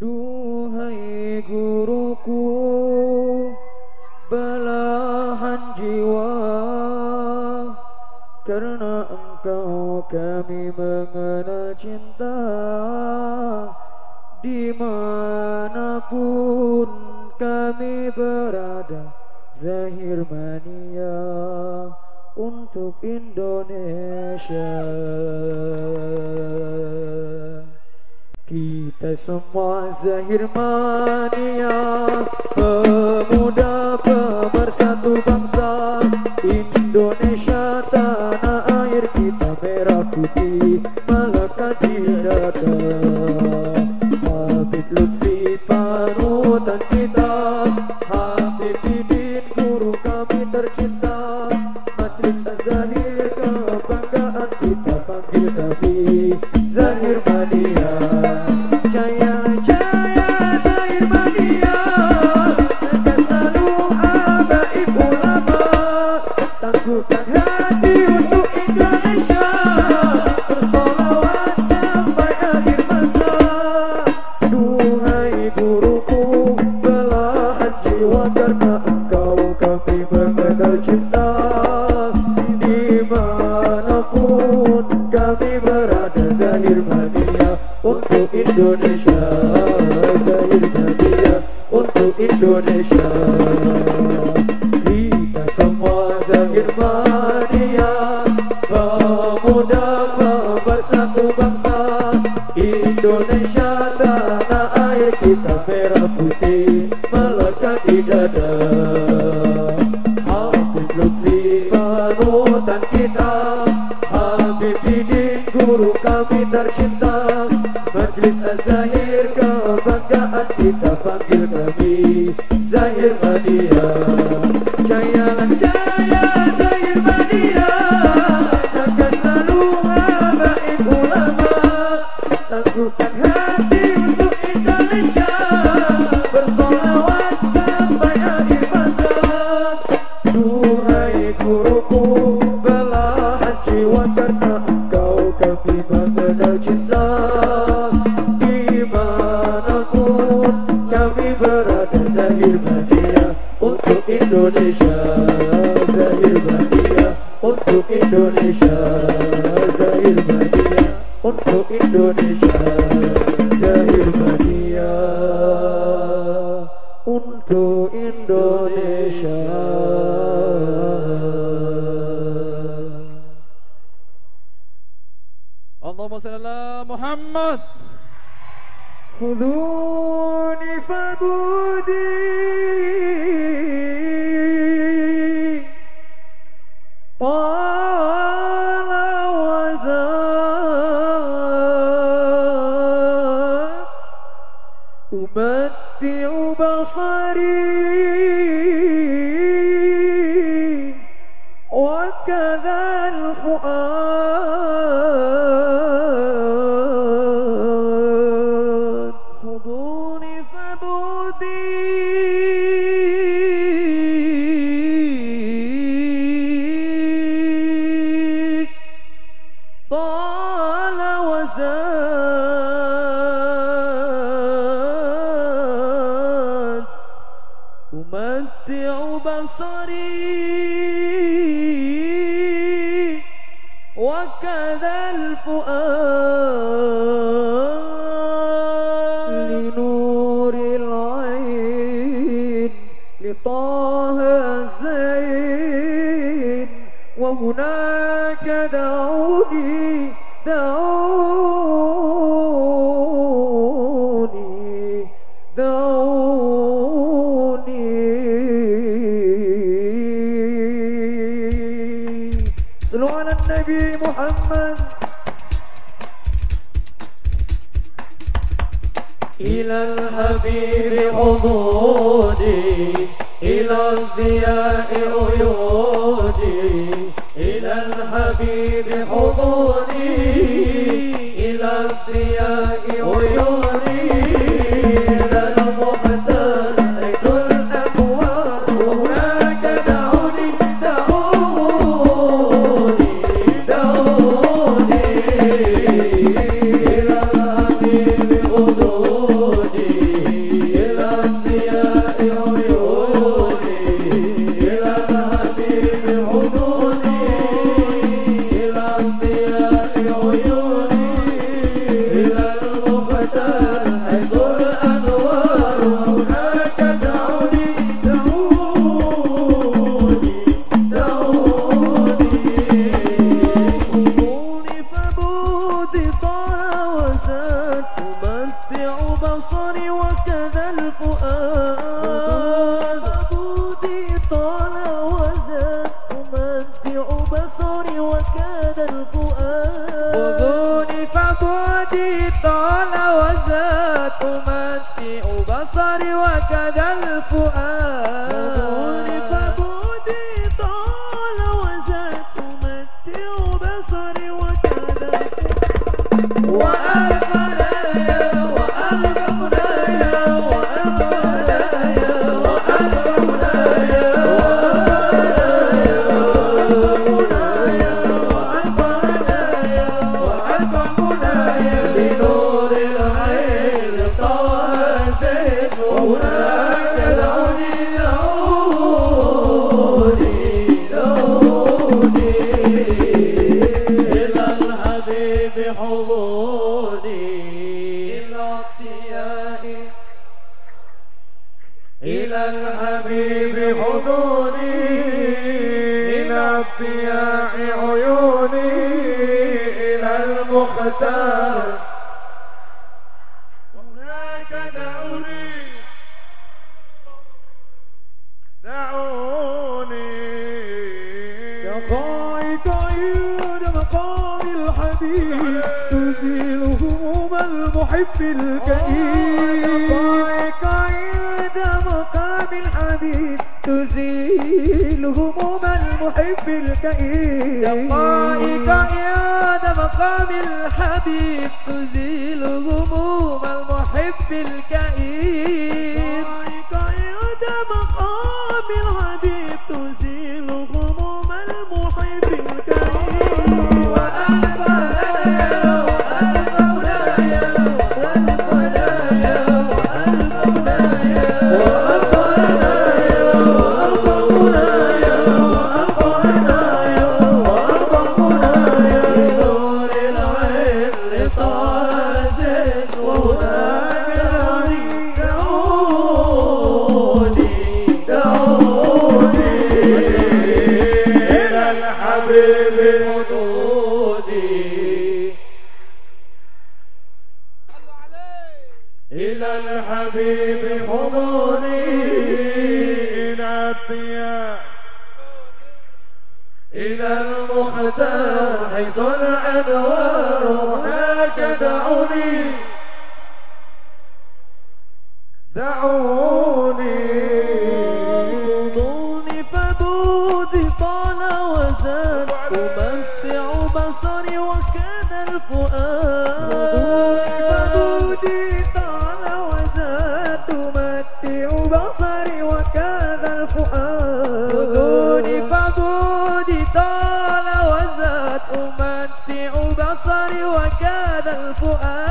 Duhai guruku Belahan jiwa Karena engkau kami mengenal cinta Dimanapun kami berada Zahir mania untuk Indonesia Kita semua Zahir mania Pemuda pemersatu bangsa. Indonesia tanah air kita merah putih Melekat di dada. Habib Lutfi panutan kita Habib Didin guru kami tercinta. Majlis Zahir kebanggaan kita to Indonesia. Indonesia Muhammad خذوني فبودي. طال وزاد. أمتع بصري. وكذا الفؤاد. طال وزاد. أمتع بصري وكذا الفؤاد. لنور العين لطه الزين وهناك النبي محمد. إلى الحبيب حضودي إلى الضياء عيوني إلى الحبيب حضوني إلى الضياء عيوني وكذا الفؤاد. حضوني إلى الضياء. إلى الحبيب حضوني إلى الضياء عيوني. إلى المختار. وهناك دعوني. دعوني. المحب الكئيب. دقائق عند مقام الحبيب تزيل هموم المحب الكئيب. دقائق يا مقام الحبيب تزيل هموم المحب الكئيب. إلى الحبيب حضوني إلى الضياء. إلى المختار حيث الأنوار هناك دعوني دعوني. طولي فبودي طال وزاد. أمتع بصري وكان الفؤاد. طال وزاد أمتع بصري وكاد الفؤاد